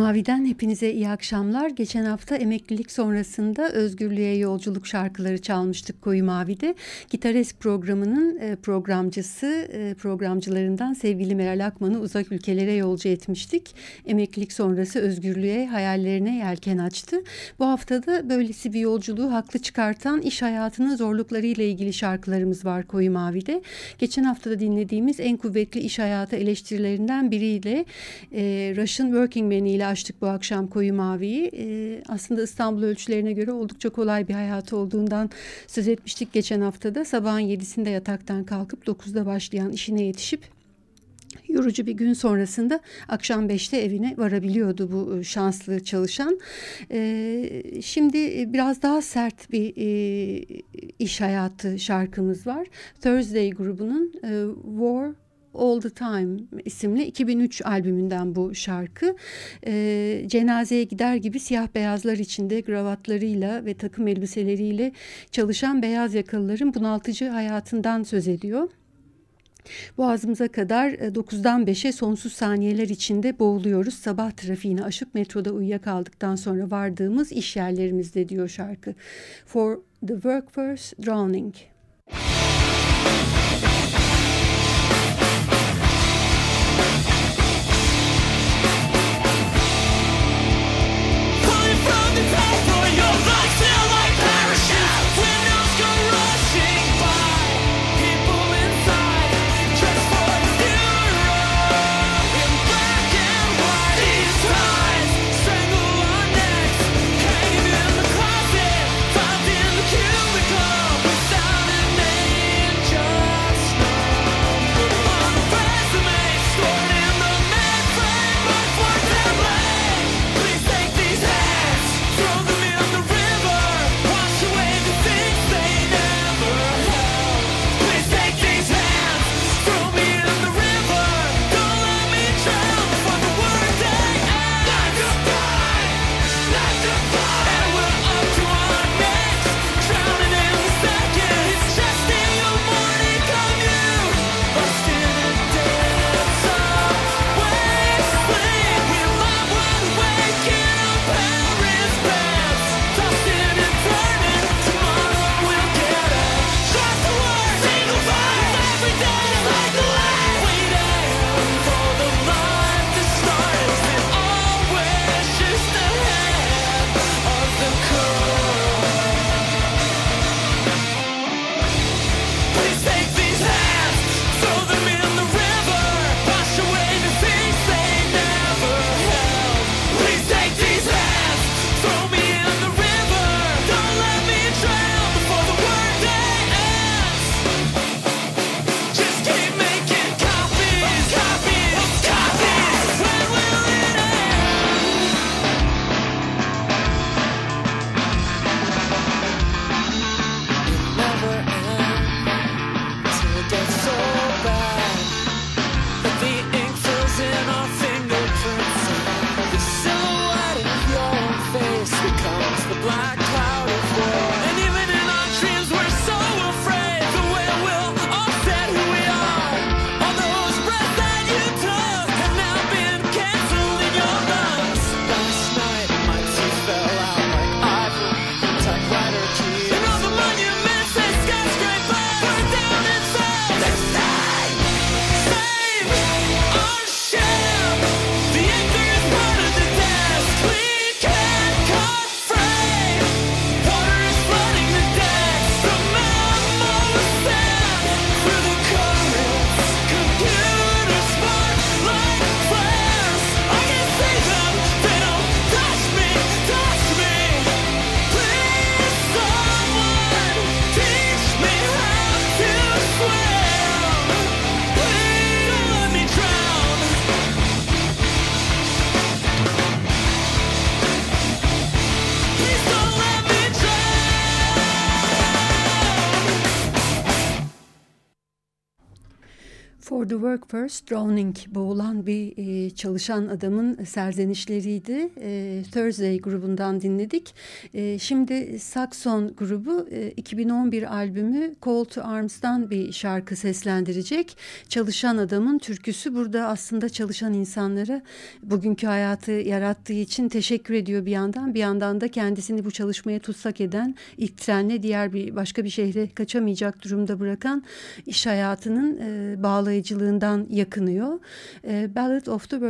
Mavi'den hepinize iyi akşamlar. Geçen hafta emeklilik sonrasında özgürlüğe yolculuk şarkıları çalmıştık Koyu Mavi'de. Gitaresk programının e, programcısı, e, programcılarından sevgili Meral Akman'ı uzak ülkelere yolcu etmiştik. Emeklilik sonrası özgürlüğe, hayallerine yelken açtı. Bu haftada böylesi bir yolculuğu haklı çıkartan iş hayatının zorluklarıyla ilgili şarkılarımız var Koyu Mavi'de. Geçen haftada dinlediğimiz en kuvvetli iş hayatı eleştirilerinden biriyle e, Russian Working Man ile açtık bu akşam Koyu Mavi'yi. E, aslında İstanbul ölçülerine göre oldukça kolay bir hayatı olduğundan söz etmiştik geçen haftada. Sabahın yedisinde yataktan kalkıp dokuzda başlayan işine yetişip yorucu bir gün sonrasında akşam beşte evine varabiliyordu bu e, şanslı çalışan. E, şimdi biraz daha sert bir e, iş hayatı şarkımız var. Thursday grubunun e, War All the Time isimli 2003 albümünden bu şarkı. E, cenazeye gider gibi siyah beyazlar içinde gravatlarıyla ve takım elbiseleriyle çalışan beyaz yakalıların bunaltıcı hayatından söz ediyor. Boğazımıza kadar 9'dan e, 5'e sonsuz saniyeler içinde boğuluyoruz. Sabah trafiğini aşıp metroda uyuyakaldıktan sonra vardığımız iş yerlerimizde diyor şarkı. For the workforce drowning. Work First Drowning boğulan bir e, çalışan adamın serzenişleriydi. E, Thursday grubundan dinledik. E, şimdi Saxon grubu e, 2011 albümü Call to Arms'dan bir şarkı seslendirecek. Çalışan adamın türküsü burada aslında çalışan insanlara bugünkü hayatı yarattığı için teşekkür ediyor bir yandan. Bir yandan da kendisini bu çalışmaya tutsak eden ilk trenle diğer bir başka bir şehre kaçamayacak durumda bırakan iş hayatının e, bağlayıcılığından yakınıyor. E, Ballad of the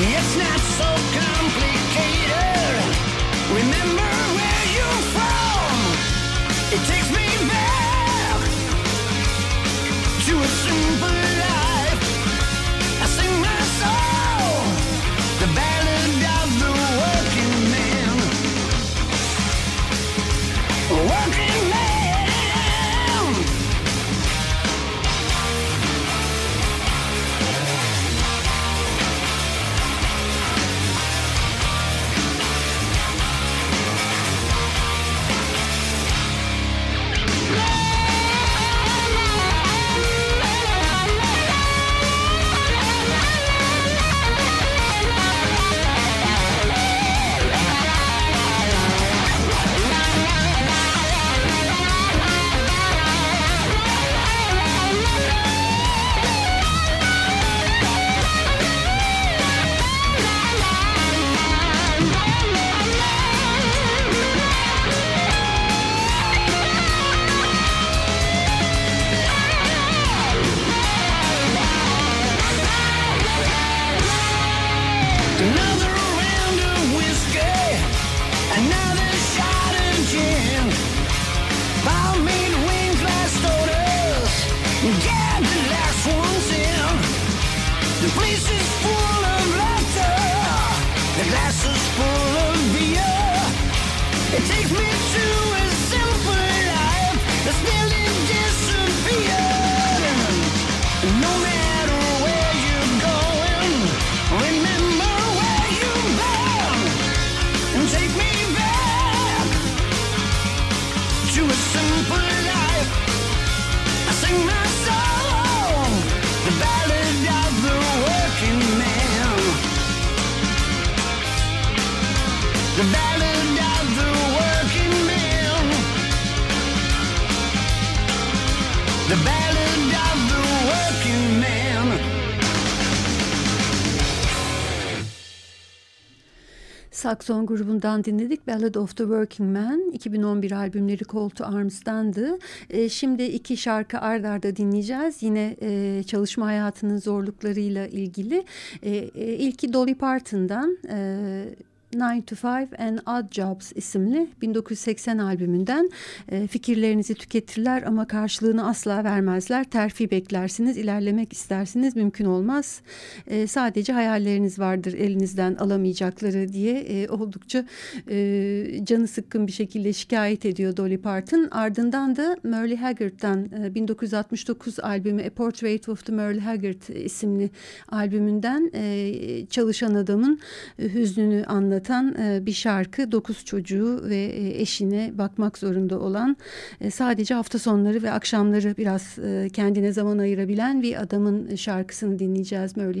It's not so Saxon grubundan dinledik. Ballad of the Working Man 2011 albümleri Call to Arms'tandı. E, şimdi iki şarkı ard arda dinleyeceğiz. Yine e, çalışma hayatının zorluklarıyla ilgili. E, e, ilki Dolly Parton'dan... E, Nine to Five and Odd Jobs isimli 1980 albümünden e, fikirlerinizi tüketirler ama karşılığını asla vermezler. Terfi beklersiniz, ilerlemek istersiniz, mümkün olmaz. E, sadece hayalleriniz vardır elinizden alamayacakları diye e, oldukça e, canı sıkkın bir şekilde şikayet ediyor Dolly Parton. Ardından da Merle Haggard'dan e, 1969 albümü A Portrait of the Merle Haggard isimli albümünden e, çalışan adamın e, hüznünü anlatan e, bir şarkı. Dokuz çocuğu ve e, eşine bakmak zorunda olan e, sadece hafta sonları ve akşamları biraz kendine zaman ayırabilen bir adamın şarkısını dinleyeceğiz Merle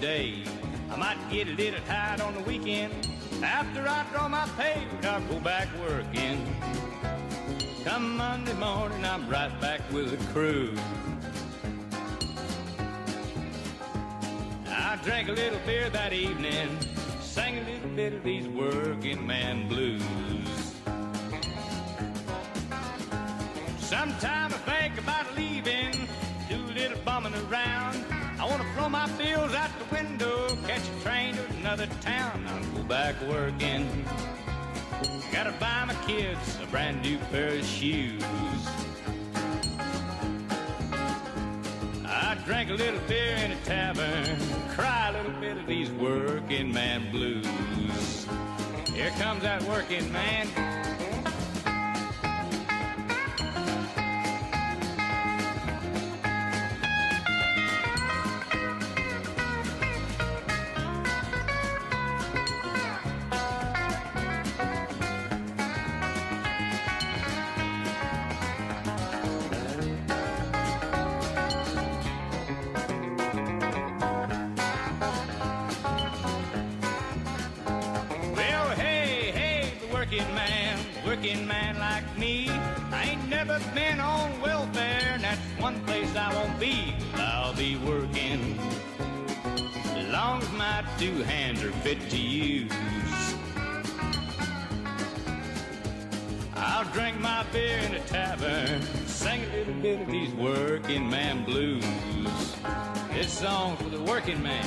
every day. I might get a little tired on the weekend. After I draw my pay, I'll go back working. Come Monday morning, I'm right back with the crew. I drank a little beer that evening, sang a little bit of these working man blues. Sometime I think about leaving, do a little bumming around. Throw my bills out the window, catch a train to another town. I'll go back working. Gotta buy my kids a brand new pair of shoes. I drank a little beer in a tavern, cry a little bit of these working man blues. Here comes that working man. Fit to use. I'll drink my beer in a tavern, sing a little bit of these working man blues. This song's for the working man.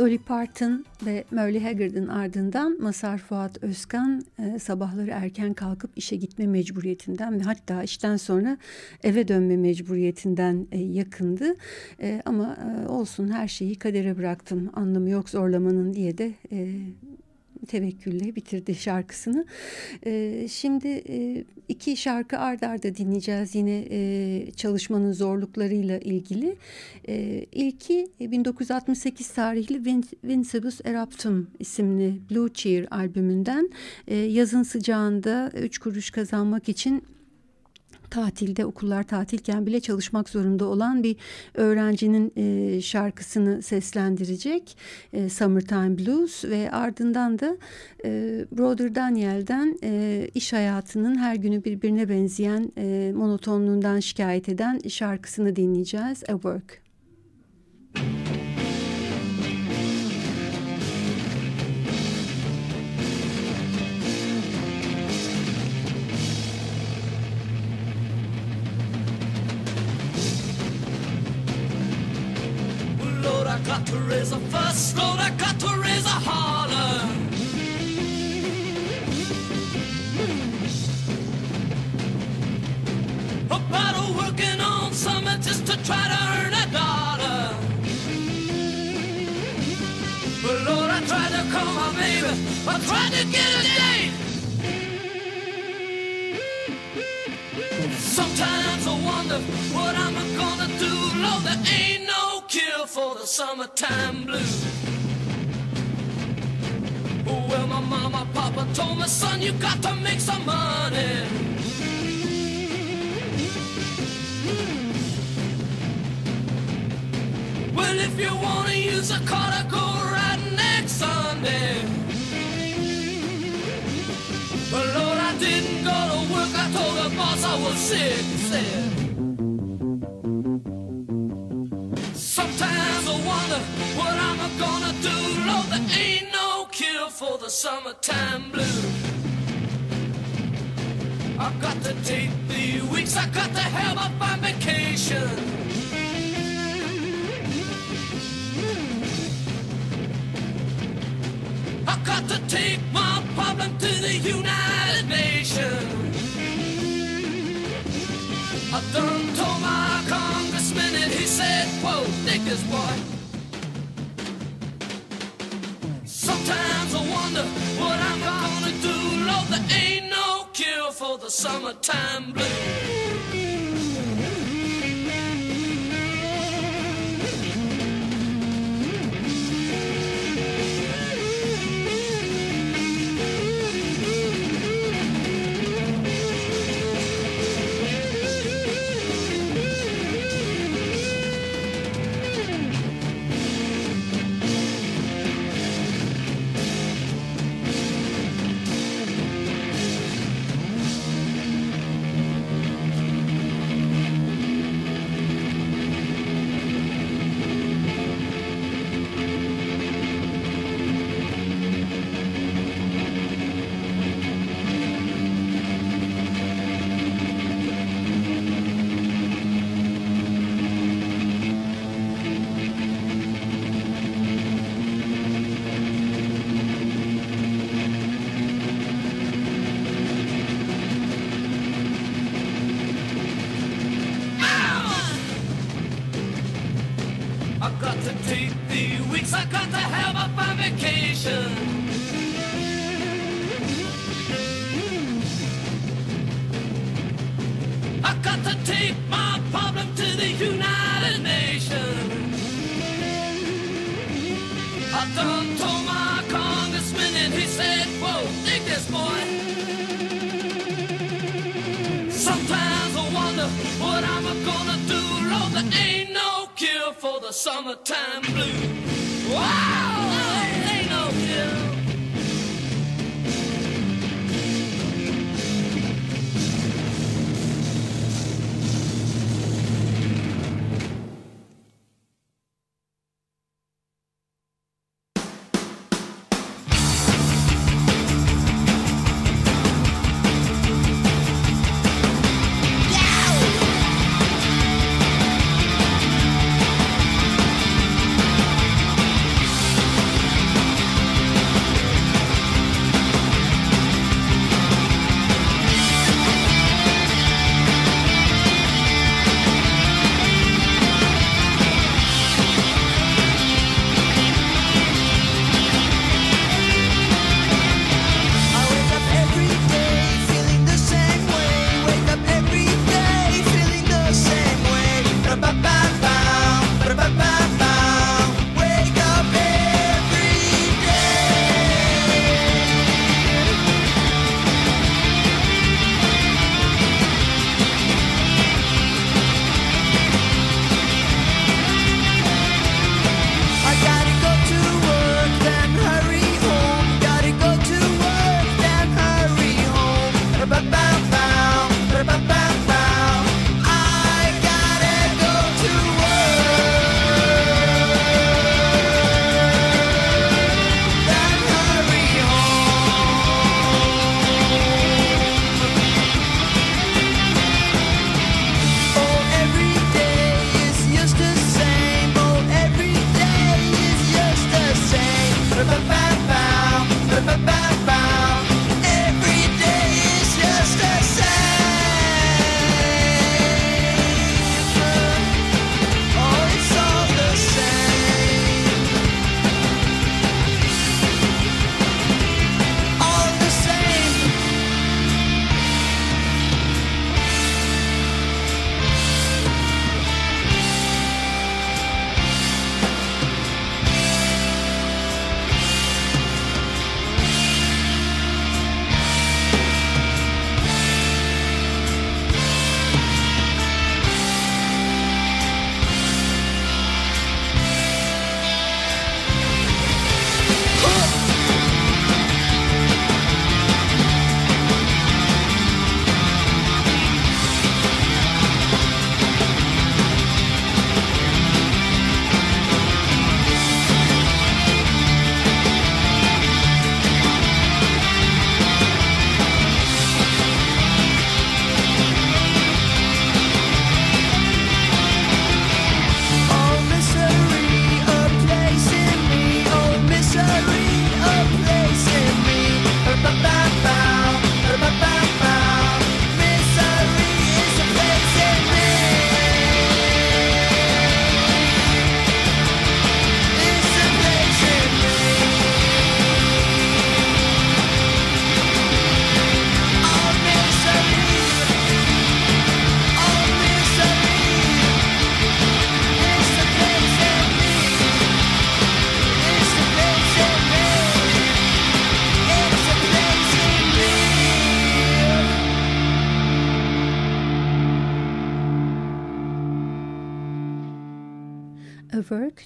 Dolly Parton ve Merle Haggard'ın ardından Masar Fuat Özkan e, sabahları erken kalkıp işe gitme mecburiyetinden ve hatta işten sonra eve dönme mecburiyetinden e, yakındı. E, ama e, olsun her şeyi kadere bıraktım anlamı yok zorlamanın diye de e, tevekkülle bitirdi şarkısını. Ee, şimdi e, iki şarkı ard arda dinleyeceğiz yine e, çalışmanın zorluklarıyla ilgili. E, ilki e, 1968 tarihli Vin- Vincebus Eruptum isimli Blue Cheer albümünden e, yazın sıcağında üç kuruş kazanmak için tatilde okullar tatilken bile çalışmak zorunda olan bir öğrencinin e, şarkısını seslendirecek e, Summertime Blues ve ardından da e, Brother Daniel'den e, iş hayatının her günü birbirine benzeyen e, monotonluğundan şikayet eden şarkısını dinleyeceğiz. A Work. Lord, got to raise a fuss, Lord, I got to raise a holler. About a working on summer just to try to earn a dollar. But Lord, I tried to call my baby, I tried to get it. For the summertime blues. Well, my mama, papa told me, son, you got to make some money. Well, if you wanna use a car to go right next Sunday. But Lord, I didn't go to work. I told the boss I was sick. Said. For the summertime blues. I've got to take the weeks. I've got to have up my vacation. I've got to take my problem to the United Nations. I done told my congressman and he said, whoa, dig this boy. Sometimes I wonder what I'm gonna do. Lord, there ain't no cure for the summertime blues.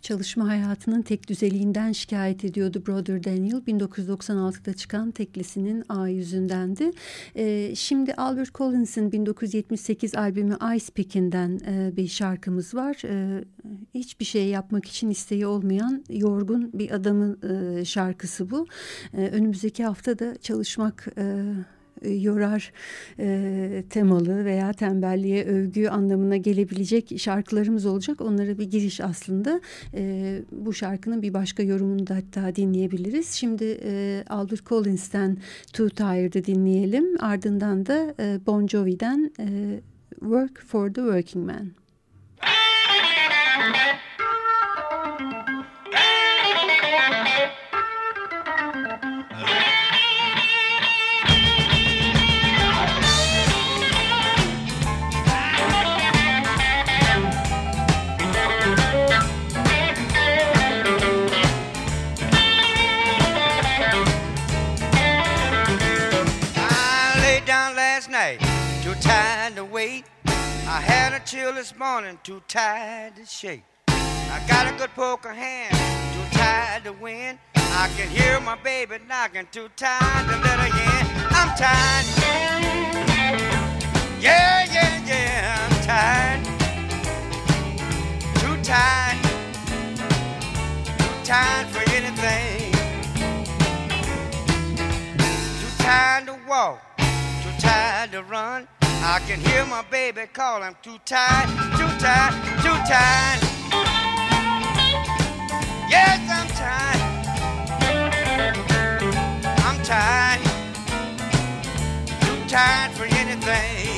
Çalışma hayatının tek düzeliğinden şikayet ediyordu Brother Daniel. 1996'da çıkan teklisinin A yüzündendi. E, şimdi Albert Collins'in 1978 albümü Ice Pick'inden e, bir şarkımız var. E, hiçbir şey yapmak için isteği olmayan yorgun bir adamın e, şarkısı bu. E, önümüzdeki hafta da çalışmak... E, yorar e, temalı veya tembelliğe övgü anlamına gelebilecek şarkılarımız olacak. Onlara bir giriş aslında. E, bu şarkının bir başka yorumunu da hatta dinleyebiliriz. Şimdi e, Albert Collins'ten Too Tired'ı dinleyelim. Ardından da e, Bon Jovi'den e, Work for the Working Man. I chill this morning, too tired to shake. I got a good poker hand, too tired to win. I can hear my baby knocking, too tired to let her in. I'm tired. Yeah, yeah, yeah, I'm tired. Too tired. Too tired for anything. Too tired to walk, too tired to run. I can hear my baby call. I'm too tired, too tired, too tired. Yes, I'm tired. I'm tired, too tired for anything.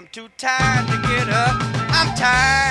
I'm too tired to get up. I'm tired.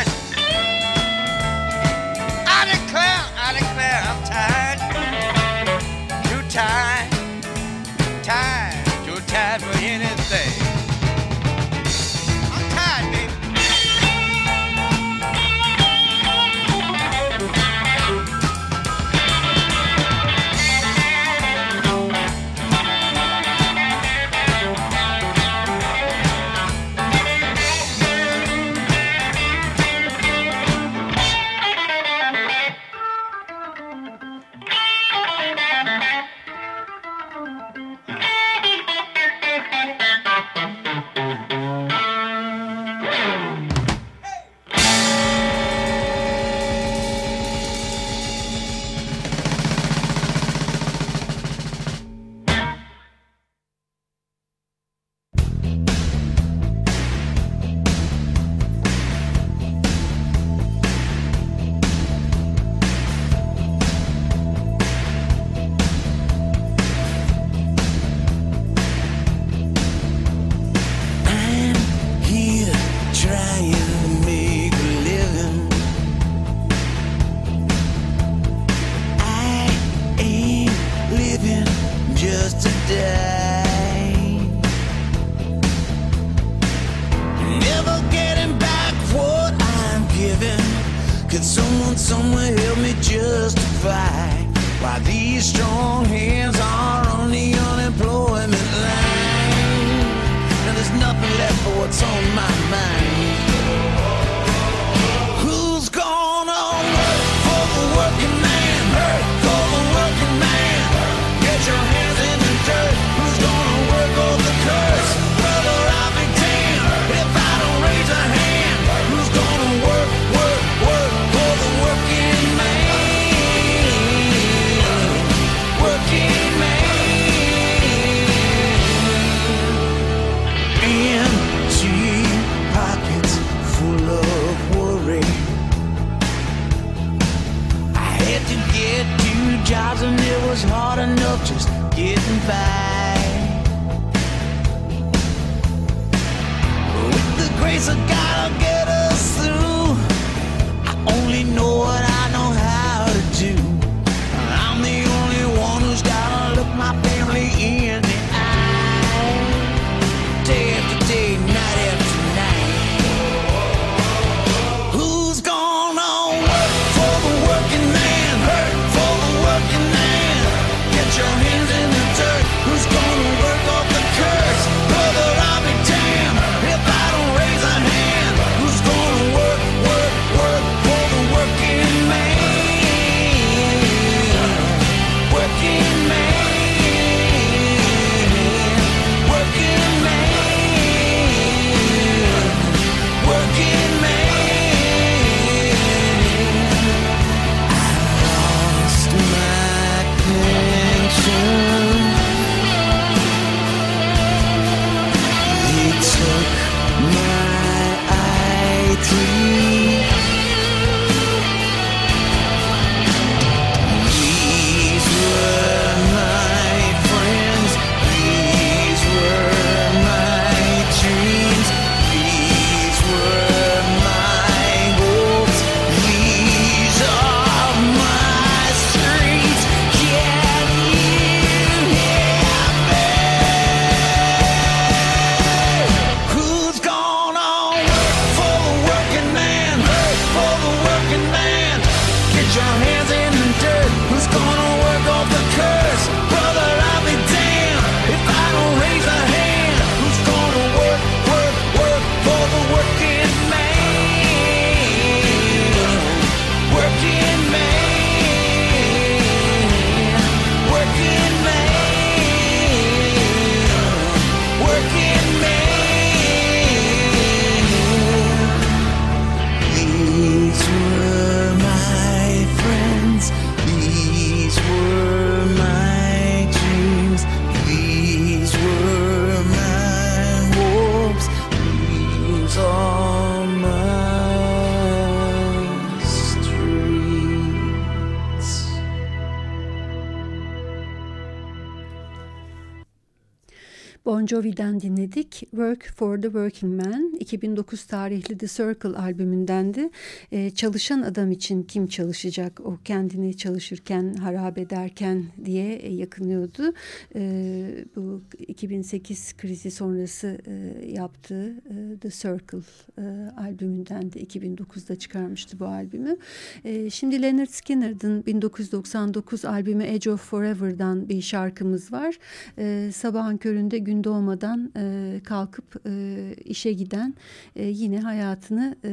Bon Jovi'den dinledik. Work for the Working Man 2009 tarihli The Circle albümündendi. Ee, çalışan adam için kim çalışacak? O kendini çalışırken, harap ederken diye e, yakınıyordu. Ee, bu 2008 krizi sonrası e, yaptığı e, The Circle e, albümünden de 2009'da çıkarmıştı bu albümü. E, şimdi Leonard Skinner'ın 1999 albümü Edge of Forever'dan bir şarkımız var. E, sabahın köründe gün doğmadan e, kalkıp e, işe giden e, yine hayatını e,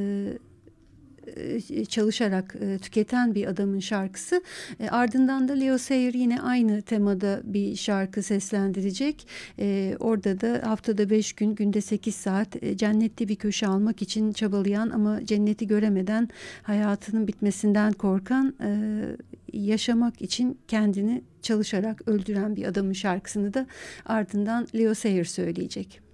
e, çalışarak e, tüketen bir adamın şarkısı. E, ardından da Leo Sayer yine aynı temada bir şarkı seslendirecek. Orada da haftada beş gün, günde sekiz saat cennette bir köşe almak için çabalayan ama cenneti göremeden hayatının bitmesinden korkan yaşamak için kendini çalışarak öldüren bir adamın şarkısını da ardından Leo Sayer söyleyecek.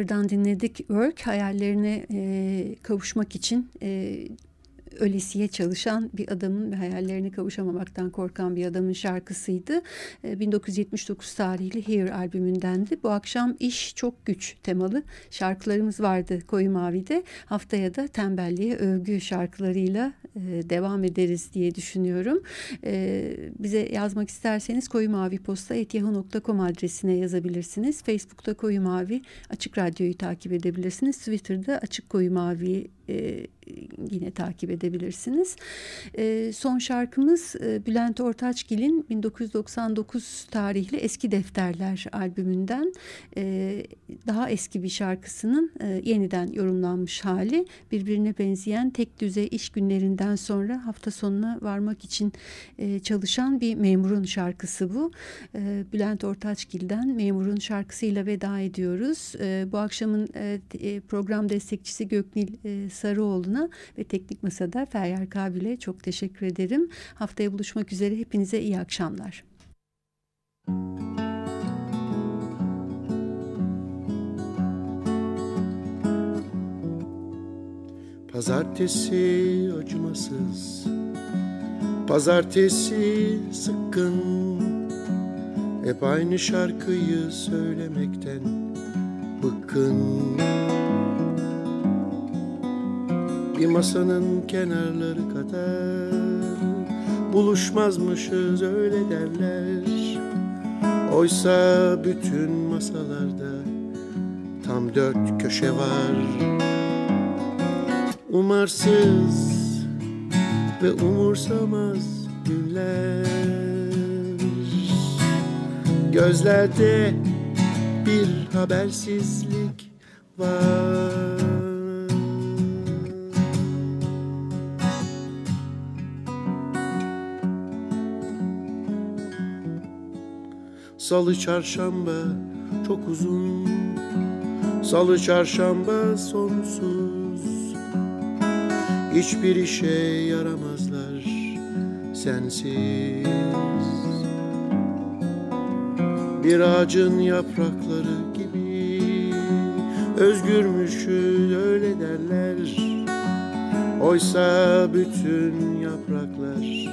Leo Sayer'dan dinledik. Work hayallerine e, kavuşmak için e, ölesiye çalışan bir adamın ve hayallerine kavuşamamaktan korkan bir adamın şarkısıydı. 1979 e, tarihli Here albümündendi. Bu akşam iş çok güç temalı şarkılarımız vardı Koyu Mavi'de. Haftaya da tembelliğe övgü şarkılarıyla e, devam ederiz diye düşünüyorum. E, bize yazmak isterseniz koyu mavi posta yahoo.com adresine yazabilirsiniz. Facebook'ta koyu mavi açık radyoyu takip edebilirsiniz. Twitter'da açık koyu mavi e, yine takip edebilirsiniz. E, son şarkımız e, Bülent Ortaçgil'in 1999 tarihli Eski Defterler albümünden daha eski bir şarkısının yeniden yorumlanmış hali. Birbirine benzeyen tek düze iş günlerinden sonra hafta sonuna varmak için çalışan bir memurun şarkısı bu. Bülent Ortaçgil'den memurun şarkısıyla veda ediyoruz. Bu akşamın program destekçisi Göknil Sarıoğlu'na ve Teknik Masa'da Feryal Kabil'e çok teşekkür ederim. Haftaya buluşmak üzere. Hepinize iyi akşamlar. Pazartesi acımasız Pazartesi sıkkın Hep aynı şarkıyı söylemekten bıkkın Bir masanın kenarları kadar Buluşmazmışız öyle derler. Oysa bütün masalarda Tam dört köşe var. Umarsız ve umursamaz günler. Gözlerde bir habersizlik var Salı çarşamba çok uzun. Salı çarşamba sonsuz. Hiçbir işe yaramazlar sensiz. Bir ağacın yaprakları gibi Özgürmüşüz öyle derler. Oysa bütün yapraklar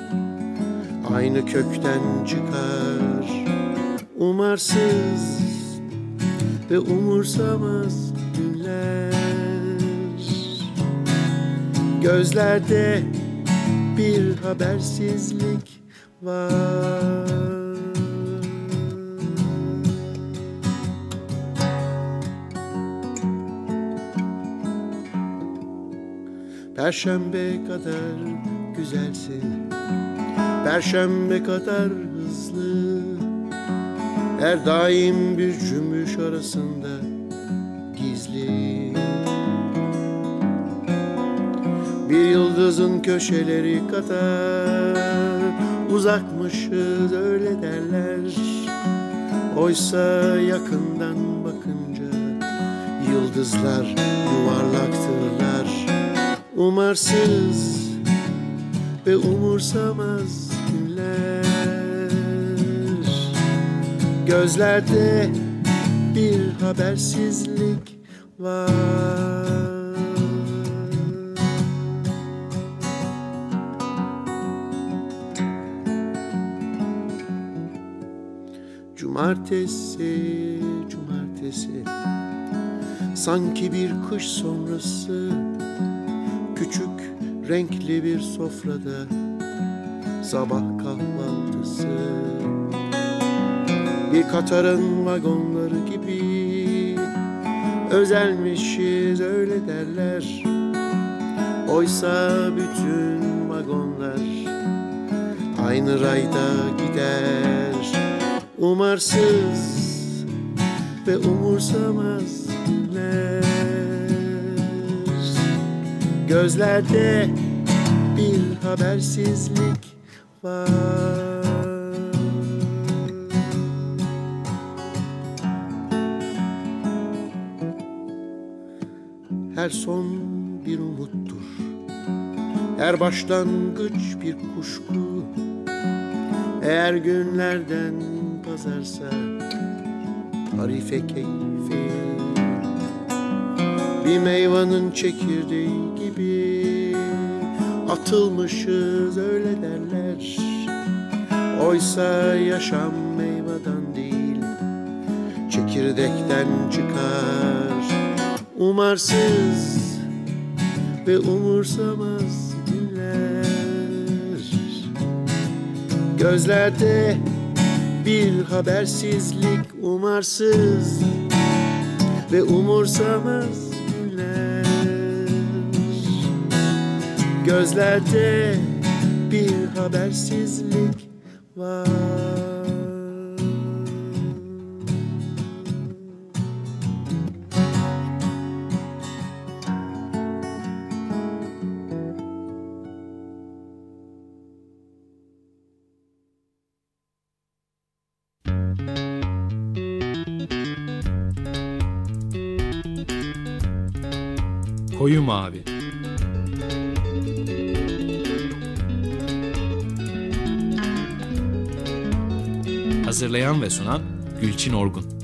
Aynı kökten çıkar Umarsız ve umursamaz günler. Gözlerde bir habersizlik var. Perşembe kadar güzelsin. Perşembe kadar her daim bir cümbüş arasında gizli. Bir yıldızın köşeleri kadar uzakmışız öyle derler. Oysa yakından bakınca yıldızlar yuvarlaktırlar. Umarsız ve umursamaz Gözlerde bir habersizlik var. Cumartesi, cumartesi. Sanki bir kış sonrası Küçük renkli bir sofrada Sabah kahvaltısı bir Katar'ın vagonları gibi? Özelmişiz öyle derler. Oysa bütün vagonlar Aynı rayda gider. Umarsız ve umursamaz günler Gözlerde bir habersizlik var Her son bir umuttur. Her başlangıç bir kuşku. Eğer günlerden pazarsa Harife keyfi. Bir meyvanın çekirdeği gibi Atılmışız öyle derler. Oysa yaşam meyveden değil Çekirdekten çıkar Umarsız ve umursamaz günler. Gözlerde bir habersizlik umarsız ve umursamaz günler. Gözlerde bir habersizlik Ve sunan Gülçin Orgun